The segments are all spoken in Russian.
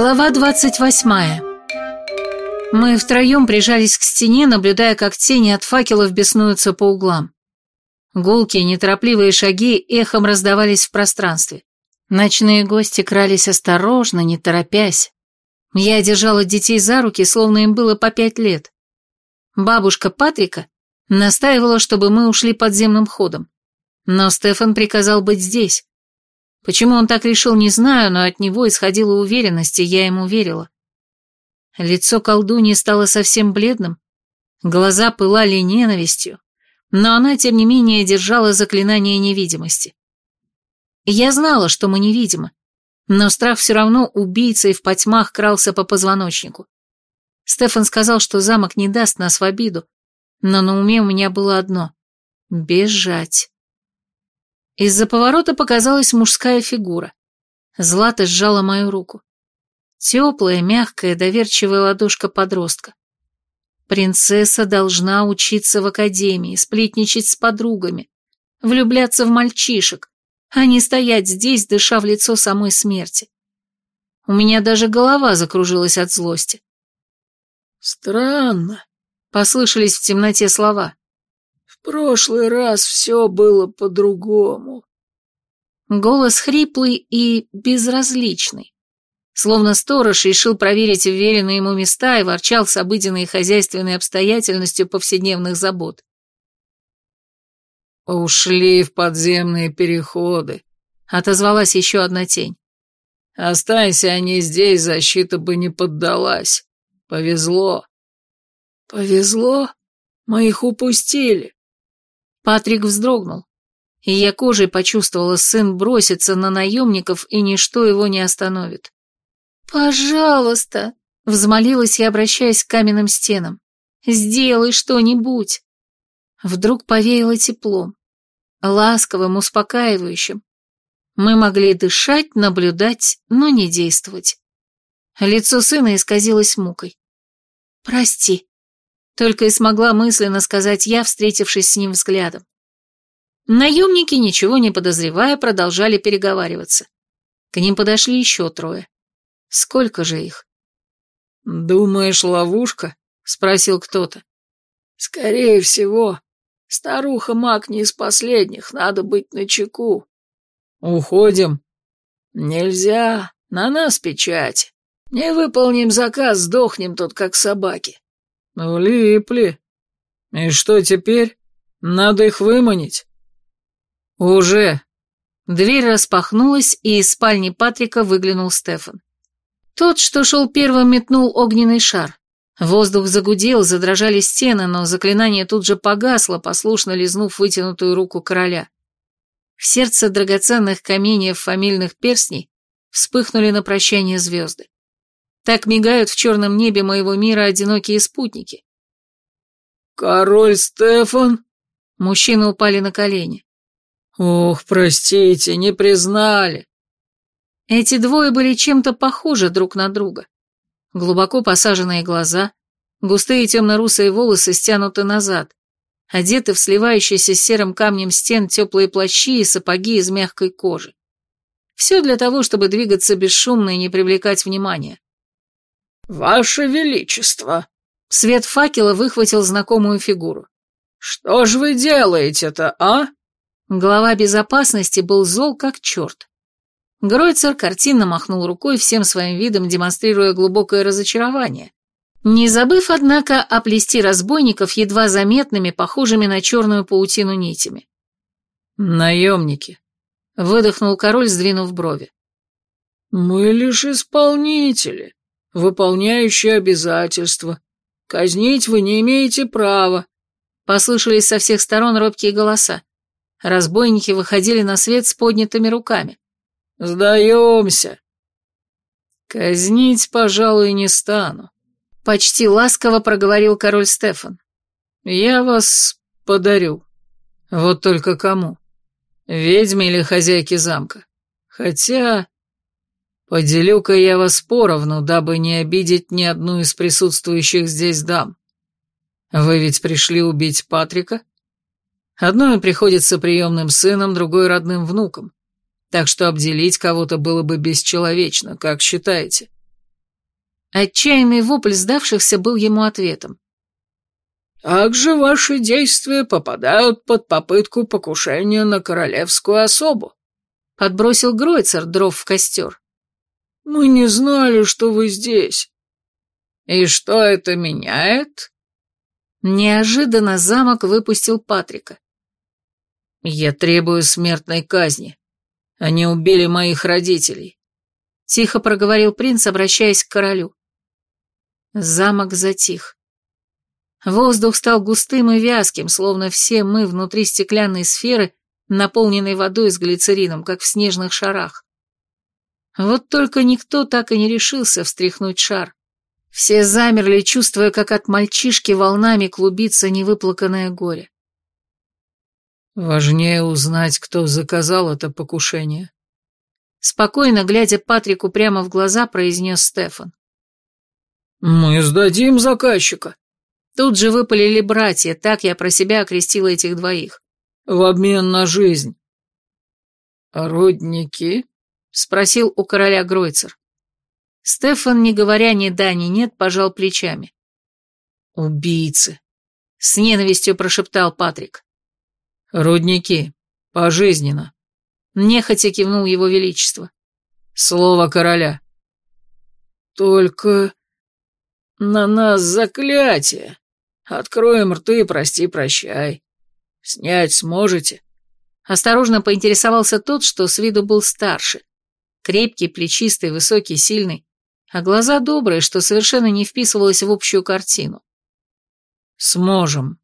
Глава двадцать восьмая. Мы втроем прижались к стене, наблюдая, как тени от факелов беснуются по углам. Гулкие, неторопливые шаги эхом раздавались в пространстве. Ночные гости крались осторожно, не торопясь. Я держала детей за руки, словно им было по пять лет. Бабушка Патрика настаивала, чтобы мы ушли подземным ходом. Но Стефан приказал быть здесь. Почему он так решил, не знаю, но от него исходила уверенность, и я ему верила. Лицо колдуньи стало совсем бледным, глаза пылали ненавистью, но она, тем не менее, держала заклинание невидимости. Я знала, что мы невидимы, но страх все равно убийцей в потьмах крался по позвоночнику. Стефан сказал, что замок не даст нас в обиду, но на уме у меня было одно — бежать. Из-за поворота показалась мужская фигура. Злата сжала мою руку. Теплая, мягкая, доверчивая ладошка подростка. Принцесса должна учиться в академии, сплетничать с подругами, влюбляться в мальчишек, а не стоять здесь, дыша в лицо самой смерти. У меня даже голова закружилась от злости. «Странно», — послышались в темноте слова. «В прошлый раз все было по-другому». Голос хриплый и безразличный. Словно сторож решил проверить уверенные ему места и ворчал с обыденной хозяйственной обстоятельностью повседневных забот. «Ушли в подземные переходы», — отозвалась еще одна тень. «Останься они здесь, защита бы не поддалась. Повезло». «Повезло? Мы их упустили». Патрик вздрогнул, и я кожей почувствовала, сын бросится на наемников, и ничто его не остановит. «Пожалуйста!» — взмолилась я, обращаясь к каменным стенам. «Сделай что-нибудь!» Вдруг повеяло теплом, ласковым, успокаивающим. Мы могли дышать, наблюдать, но не действовать. Лицо сына исказилось мукой. «Прости», — только и смогла мысленно сказать я, встретившись с ним взглядом. Наемники, ничего не подозревая, продолжали переговариваться. К ним подошли еще трое. Сколько же их? «Думаешь, ловушка?» — спросил кто-то. «Скорее всего. Старуха маг не из последних, надо быть начеку». «Уходим». «Нельзя, на нас печать. Не выполним заказ, сдохнем тут, как собаки». «Влипли. И что теперь? Надо их выманить». «Уже». Дверь распахнулась, и из спальни Патрика выглянул Стефан. Тот, что шел первым, метнул огненный шар. Воздух загудел, задрожали стены, но заклинание тут же погасло, послушно лизнув вытянутую руку короля. В сердце драгоценных каменьев фамильных перстней вспыхнули на прощание звезды. Так мигают в черном небе моего мира одинокие спутники. «Король Стефан?» Мужчины упали на колени. «Ох, простите, не признали!» Эти двое были чем-то похожи друг на друга. Глубоко посаженные глаза, густые темно-русые волосы стянуты назад, одеты в сливающиеся с серым камнем стен теплые плащи и сапоги из мягкой кожи. Все для того, чтобы двигаться бесшумно и не привлекать внимания. «Ваше Величество!» Свет факела выхватил знакомую фигуру. «Что же вы делаете-то, а?» Глава безопасности был зол как черт. Гройцер картинно махнул рукой, всем своим видом демонстрируя глубокое разочарование. Не забыв, однако, оплести разбойников едва заметными, похожими на черную паутину нитями. «Наемники», — выдохнул король, сдвинув брови. «Мы лишь исполнители, выполняющие обязательства. Казнить вы не имеете права», — послышались со всех сторон робкие голоса. Разбойники выходили на свет с поднятыми руками. «Сдаемся!» «Казнить, пожалуй, не стану», — почти ласково проговорил король Стефан. «Я вас подарю. Вот только кому? Ведьме или хозяйке замка? Хотя...» «Поделю-ка я вас поровну, дабы не обидеть ни одну из присутствующих здесь дам. Вы ведь пришли убить Патрика? Одной приходится приемным сыном, другой родным внуком так что обделить кого-то было бы бесчеловечно, как считаете?» Отчаянный вопль сдавшихся был ему ответом. «Также ваши действия попадают под попытку покушения на королевскую особу», — подбросил Гройцер дров в костер. «Мы не знали, что вы здесь». «И что это меняет?» Неожиданно замок выпустил Патрика. «Я требую смертной казни. Они убили моих родителей», — тихо проговорил принц, обращаясь к королю. Замок затих. Воздух стал густым и вязким, словно все мы внутри стеклянной сферы, наполненной водой с глицерином, как в снежных шарах. Вот только никто так и не решился встряхнуть шар. Все замерли, чувствуя, как от мальчишки волнами клубится невыплаканное горе. «Важнее узнать, кто заказал это покушение», Спокойно, глядя Патрику прямо в глаза, произнес Стефан. «Мы сдадим заказчика». Тут же выпалили братья, так я про себя окрестила этих двоих. «В обмен на жизнь». «Родники?» — спросил у короля Гройцер. Стефан, не говоря ни да, ни нет, пожал плечами. «Убийцы», — с ненавистью прошептал Патрик. «Рудники. Пожизненно». Нехотя кивнул его величество. «Слово короля». «Только на нас заклятие. Откроем рты, прости, прощай. Снять сможете?» Осторожно поинтересовался тот, что с виду был старше. Крепкий, плечистый, высокий, сильный, а глаза добрые, что совершенно не вписывалось в общую картину. «Сможем».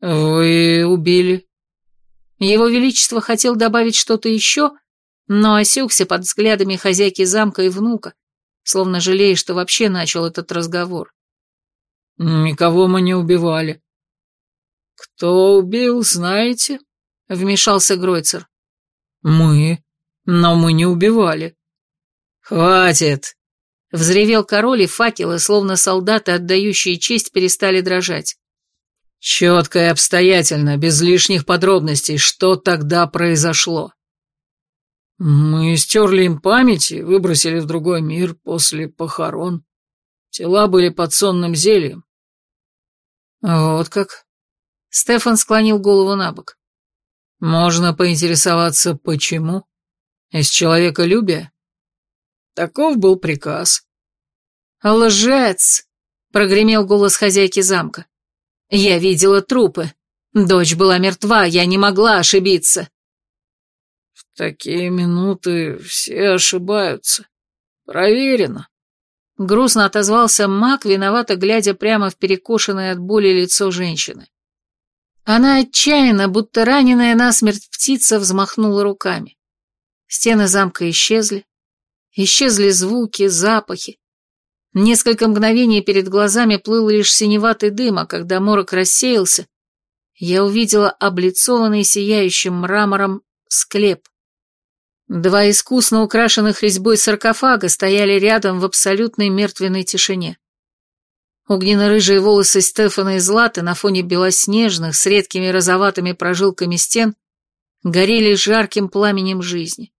«Вы убили?» Его Величество хотел добавить что-то еще, но осекся под взглядами хозяйки замка и внука, словно жалея, что вообще начал этот разговор. «Никого мы не убивали». «Кто убил, знаете?» — вмешался Гройцер. «Мы, но мы не убивали». «Хватит!» — взревел король, и факелы, словно солдаты, отдающие честь, перестали дрожать. «Четко и обстоятельно, без лишних подробностей, что тогда произошло?» Мы стерли им память и выбросили в другой мир после похорон. Тела были под сонным зельем. Вот как. Стефан склонил голову на бок. Можно поинтересоваться, почему? Из человеколюбия? Таков был приказ. «Лжец!» — прогремел голос хозяйки замка. «Я видела трупы. Дочь была мертва, я не могла ошибиться». В такие минуты все ошибаются. Проверено. Грустно отозвался маг, виновато глядя прямо в перекошенное от боли лицо женщины. Она отчаянно, будто раненая насмерть птица, взмахнула руками. Стены замка исчезли. Исчезли звуки, запахи. Несколько мгновений перед глазами плыл лишь синеватый дым, а когда морок рассеялся, я увидела облицованный сияющим мрамором склеп. Два искусно украшенных резьбой саркофага стояли рядом в абсолютной мертвенной тишине. Огненно-рыжие волосы Стефана и Златы на фоне белоснежных с редкими розоватыми прожилками стен горели жарким пламенем жизни.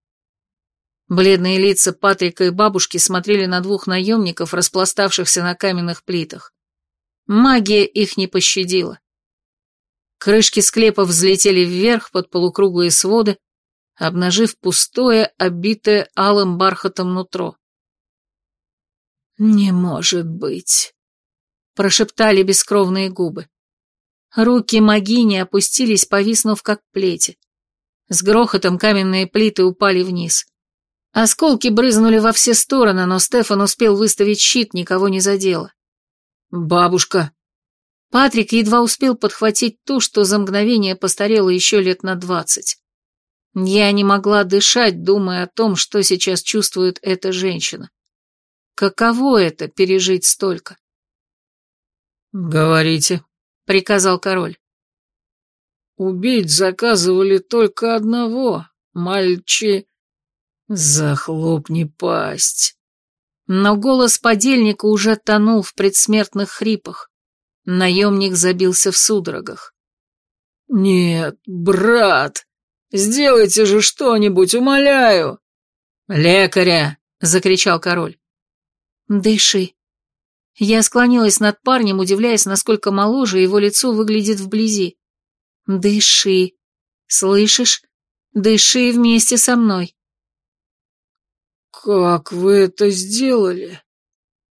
Бледные лица Патрика и бабушки смотрели на двух наемников, распластавшихся на каменных плитах. Магия их не пощадила. Крышки склепа взлетели вверх под полукруглые своды, обнажив пустое, обитое алым бархатом нутро. «Не может быть!» — прошептали бескровные губы. Руки магини опустились, повиснув как плети. С грохотом каменные плиты упали вниз. Осколки брызнули во все стороны, но Стефан успел выставить щит, никого не задело. «Бабушка!» Патрик едва успел подхватить ту, что за мгновение постарела еще лет на двадцать. Я не могла дышать, думая о том, что сейчас чувствует эта женщина. Каково это — пережить столько? «Говорите», — приказал король. «Убить заказывали только одного, мальчи...» «Захлопни пасть!» Но голос подельника уже тонул в предсмертных хрипах. Наемник забился в судорогах. «Нет, брат!» Сделайте же что-нибудь, умоляю!» «Лекаря!» — закричал король. Дыши. Я склонилась над парнем, удивляясь, насколько моложе его лицо выглядит вблизи. Дыши. Слышишь? Дыши вместе со мной. «Как вы это сделали?»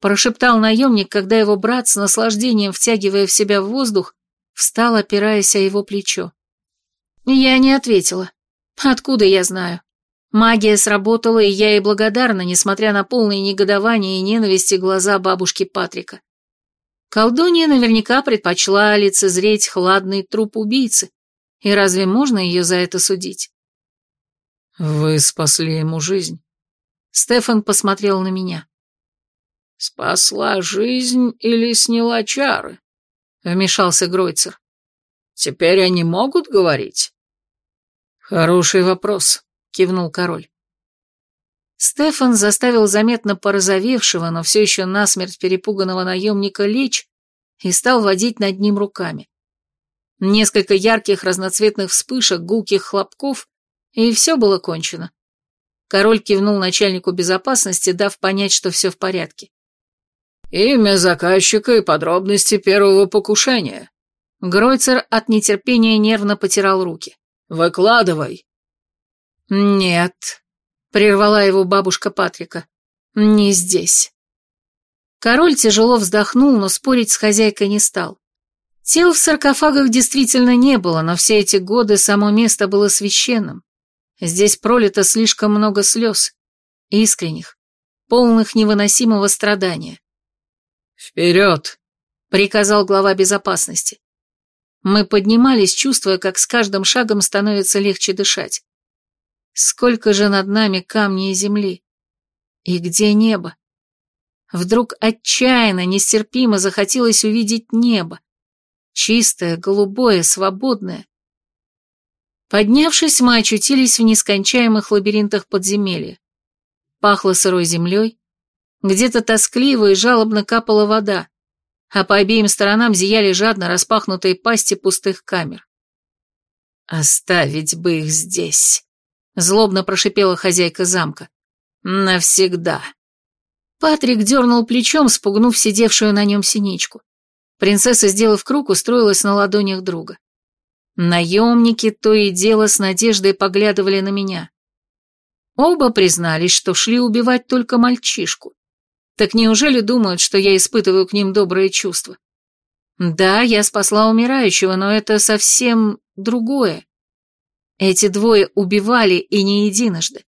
Прошептал наемник, когда его брат, с наслаждением втягивая в себя воздух, встал, опираясь о его плечо. Я не ответила. Откуда я знаю? Магия сработала, и я ей благодарна, несмотря на полное негодование и ненависти глаза бабушки Патрика. Колдунья наверняка предпочла лицезреть хладный труп убийцы, и разве можно ее за это судить? «Вы спасли ему жизнь». Стефан посмотрел на меня. «Спасла жизнь или сняла чары?» — вмешался Гройцер. «Теперь они могут говорить?» «Хороший вопрос», кивнул король. Стефан заставил заметно порозовевшего, но все еще насмерть перепуганного наемника лечь и стал водить над ним руками. Несколько ярких разноцветных вспышек, гулких хлопков, и все было кончено. Король кивнул начальнику безопасности, дав понять, что все в порядке. «Имя заказчика и подробности первого покушения». Гройцер от нетерпения нервно потирал руки. «Выкладывай». «Нет», — прервала его бабушка Патрика, — «не здесь». Король тяжело вздохнул, но спорить с хозяйкой не стал. Тел в саркофагах действительно не было, но все эти годы само место было священным. Здесь пролито слишком много слез, искренних, полных невыносимого страдания. «Вперед!» — приказал глава безопасности. Мы поднимались, чувствуя, как с каждым шагом становится легче дышать. Сколько же над нами камней и земли? И где небо? Вдруг отчаянно, нестерпимо захотелось увидеть небо. Чистое, голубое, свободное. Поднявшись, мы очутились в нескончаемых лабиринтах подземелья. Пахло сырой землей, где-то тоскливо и жалобно капала вода, а по обеим сторонам зияли жадно распахнутые пасти пустых камер. «Оставить бы их здесь!» Злобно прошипела хозяйка замка. «Навсегда». Патрик дернул плечом, спугнув сидевшую на нем синичку. Принцесса, сделав круг, устроилась на ладонях друга. Наемники то и дело с надеждой поглядывали на меня. Оба признались, что шли убивать только мальчишку. Так неужели думают, что я испытываю к ним добрые чувства? Да, я спасла умирающего, но это совсем другое. Эти двое убивали и не единожды.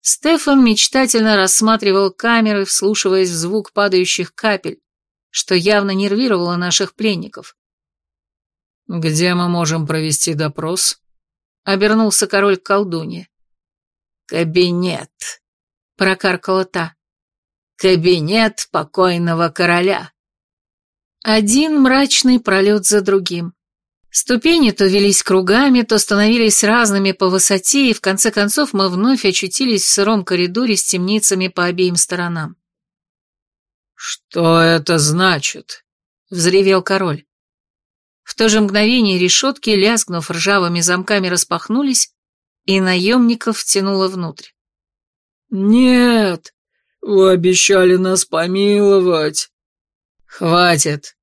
Стефан мечтательно рассматривал камеры, вслушиваясь в звук падающих капель, что явно нервировало наших пленников. «Где мы можем провести допрос?» — обернулся король к колдунье. «Кабинет», — прокаркала та. «Кабинет покойного короля». Один мрачный пролет за другим. Ступени то велись кругами, то становились разными по высоте, и в конце концов мы вновь очутились в сыром коридоре с темницами по обеим сторонам. «Что это значит?» — взревел король. В то же мгновение решетки, лязгнув ржавыми замками, распахнулись, и наемников втянуло внутрь. «Нет, вы обещали нас помиловать». «Хватит»,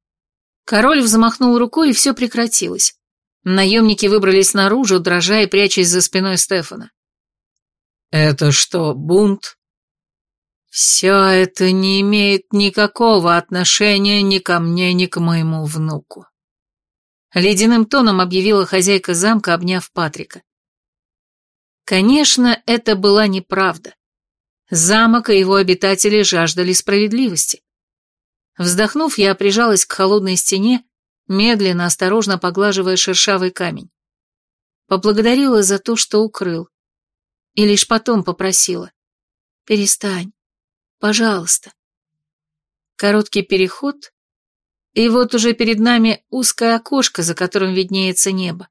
Король взмахнул рукой, и все прекратилось. Наемники выбрались наружу, дрожа и прячась за спиной Стефана. «Это что, бунт?» «Все это не имеет никакого отношения ни ко мне, ни к моему внуку», — ледяным тоном объявила хозяйка замка, обняв Патрика. Конечно, это была неправда. Замок и его обитатели жаждали справедливости. Вздохнув, я прижалась к холодной стене, медленно, осторожно поглаживая шершавый камень. Поблагодарила за то, что укрыл. И лишь потом попросила. «Перестань. Пожалуйста». Короткий переход, и вот уже перед нами узкое окошко, за которым виднеется небо.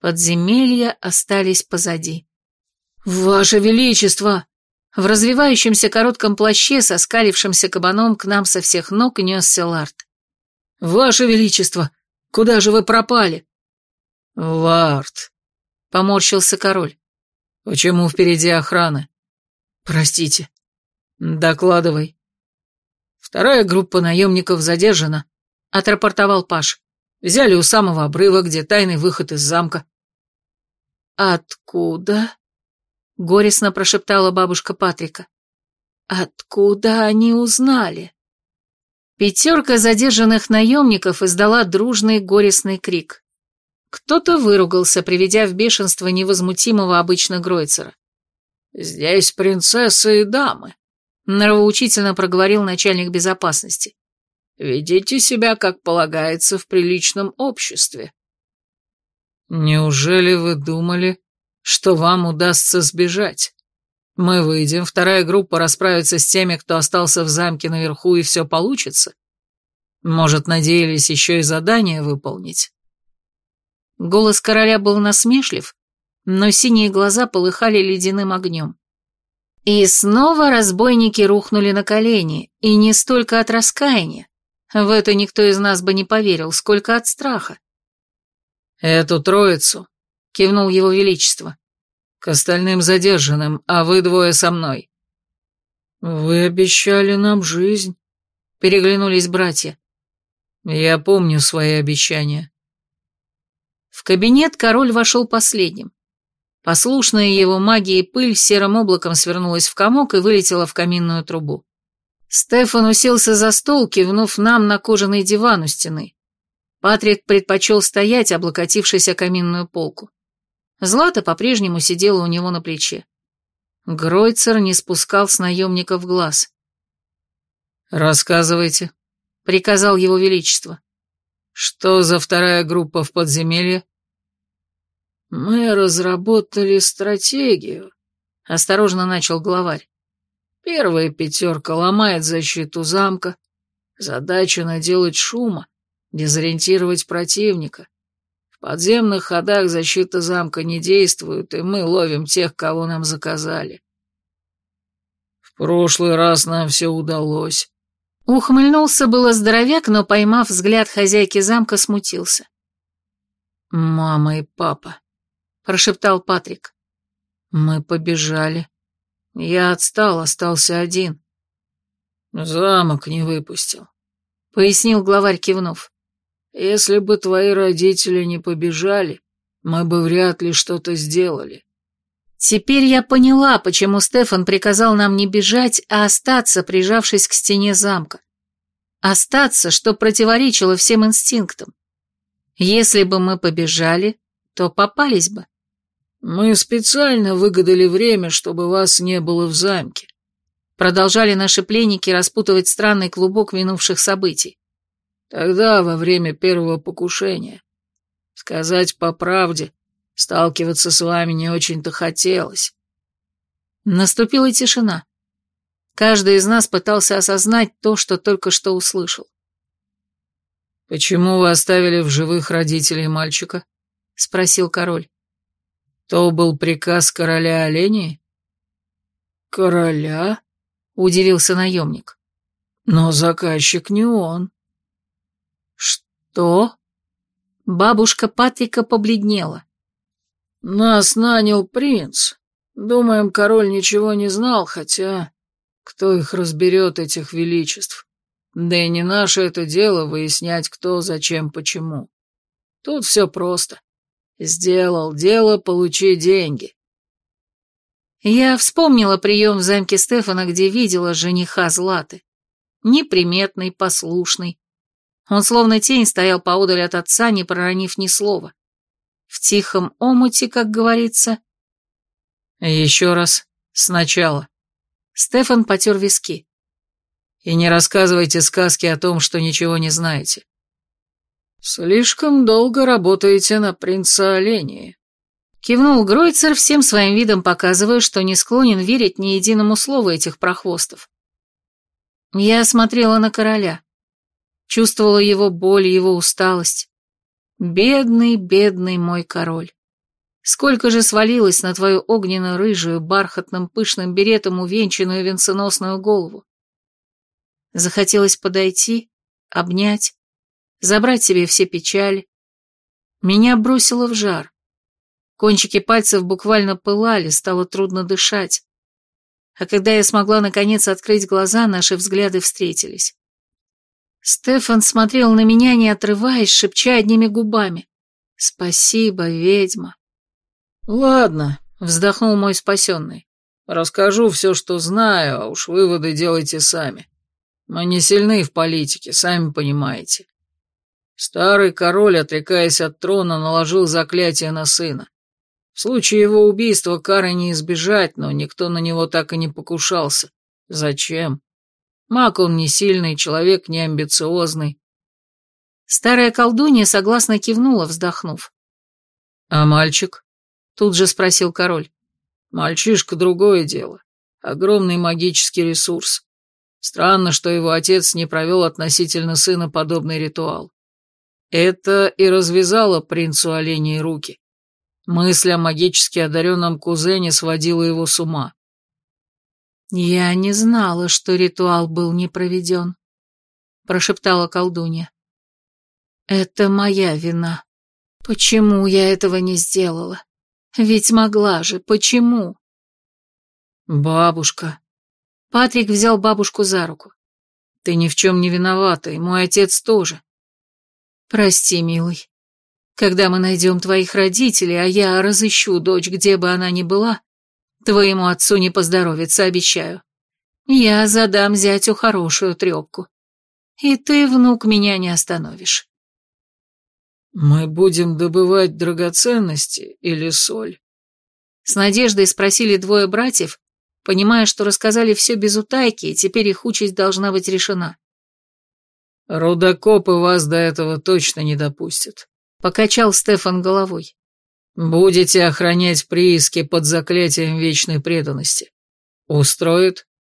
Подземелья остались позади. «Ваше Величество!» В развивающемся коротком плаще со скалившимся кабаном к нам со всех ног несся Ларт. «Ваше Величество, куда же вы пропали?» «Ларт», — поморщился король. «Почему впереди охраны?» «Простите». Докладывай. Вторая группа наемников задержана, отрапортовал Паш. Взяли у самого обрыва, где тайный выход из замка. Откуда? Горестно прошептала бабушка Патрика. Откуда они узнали? Пятерка задержанных наемников издала дружный горестный крик. Кто-то выругался, приведя в бешенство невозмутимого обычно Гройцера. «Здесь принцессы и дамы», — нравоучительно проговорил начальник безопасности. «Ведите себя, как полагается, в приличном обществе». «Неужели вы думали, что вам удастся сбежать? Мы выйдем, вторая группа расправится с теми, кто остался в замке наверху, и все получится? Может, надеялись еще и задание выполнить?» Голос короля был насмешлив, но синие глаза полыхали ледяным огнем. И снова разбойники рухнули на колени, и не столько от раскаяния. В это никто из нас бы не поверил, сколько от страха. «Эту троицу», — кивнул его величество, — «к остальным задержанным, а вы двое со мной». «Вы обещали нам жизнь», — переглянулись братья. «Я помню свои обещания». В кабинет король вошел последним. Послушная его магии пыль серым облаком свернулась в комок и вылетела в каминную трубу. Стефан уселся за стол, кивнув нам на кожаный диван у стены. Патрик предпочел стоять, облокотившись о каминную полку. Злата по-прежнему сидела у него на плече. Гройцер не спускал с наемников глаз. «Рассказывайте», — приказал его величество. «Что за вторая группа в подземелье?» «Мы разработали стратегию», — осторожно начал главарь. «Первая пятерка ломает защиту замка. Задача наделать шума, дезориентировать противника. В подземных ходах защита замка не действует, и мы ловим тех, кого нам заказали». «В прошлый раз нам все удалось». Ухмыльнулся было здоровяк, но, поймав взгляд хозяйки замка, смутился. «Мама и папа», прошептал Патрик. Мы побежали. Я отстал, остался один. Замок не выпустил, пояснил главарь кивнув. Если бы твои родители не побежали, мы бы вряд ли что-то сделали. Теперь я поняла, почему Стефан приказал нам не бежать, а остаться, прижавшись к стене замка. Остаться, что противоречило всем инстинктам. Если бы мы побежали, то попались бы. «Мы специально выгадали время, чтобы вас не было в замке», продолжали наши пленники распутывать странный клубок минувших событий. «Тогда, во время первого покушения. Сказать по правде, сталкиваться с вами не очень-то хотелось». Наступила тишина. Каждый из нас пытался осознать то, что только что услышал. «Почему вы оставили в живых родителей мальчика?» — спросил король. То был приказ короля оленей? Короля? Удивился наемник. Но заказчик не он. Что? Бабушка Патрика побледнела. Нас нанял принц. Думаем, король ничего не знал, хотя... Кто их разберет, этих величеств? Да и не наше это дело выяснять, кто, зачем, почему. Тут все просто. Сделал дело, получи деньги. Я вспомнила прием в замке Стефана, где видела жениха Златы. Неприметный, послушный. Он словно тень стоял поодаль от отца, не проронив ни слова. В тихом омуте, как говорится. Еще раз, сначала. Стефан потер виски. И не рассказывайте сказки о том, что ничего не знаете. «Слишком долго работаете на принца оленей», — кивнул Гройцер, всем своим видом показывая, что не склонен верить ни единому слову этих прохвостов. Я смотрела на короля, чувствовала его боль, его усталость. Бедный, бедный мой король. Сколько же свалилось на твою огненно-рыжую, бархатным пышным беретом увенчанную венценосную голову. Захотелось подойти, обнять, забрать себе все печали. Меня бросило в жар. Кончики пальцев буквально пылали, стало трудно дышать. а когда я смогла наконец открыть глаза, наши взгляды встретились. Стефан смотрел на меня, не отрываясь, шепча одними губами. «Спасибо, ведьма». «Ладно», — вздохнул мой спасенный. «Расскажу все, что знаю, а уж выводы делайте сами. Мы не сильны в политике, сами понимаете. Старый король, отрекаясь от трона, наложил заклятие на сына. В случае его убийства кары не избежать, но никто на него так и не покушался. Зачем? Маг он не сильный, человек не амбициозный. Старая колдунья согласно кивнула, вздохнув. «А мальчик?» — тут же спросил король. «Мальчишка — другое дело. Огромный магический ресурс. Странно, что его отец не провел относительно сына подобный ритуал. Это и развязало принцу оленей руки. Мысль о магически одаренном кузене сводила его с ума. «Я не знала, что ритуал был не проведен», — прошептала колдунья. «Это моя вина. Почему я этого не сделала? Ведь могла же, почему?» «Бабушка». Патрик взял бабушку за руку. «Ты ни в чем не виновата, и мой отец тоже». «Прости, милый. Когда мы найдем твоих родителей, а я разыщу дочь, где бы она ни была, твоему отцу не поздоровится, обещаю. Я задам зятю хорошую трепку. И ты, внук, меня не остановишь. Мы будем добывать драгоценности или соль? С надеждой спросили двое братьев, понимая, что рассказали все без утайки, и теперь их участь должна быть решена. Рудокопы вас до этого точно не допустят. Покачал Стефан головой. «Будете охранять прииски под заклятием вечной преданности. Устроит?»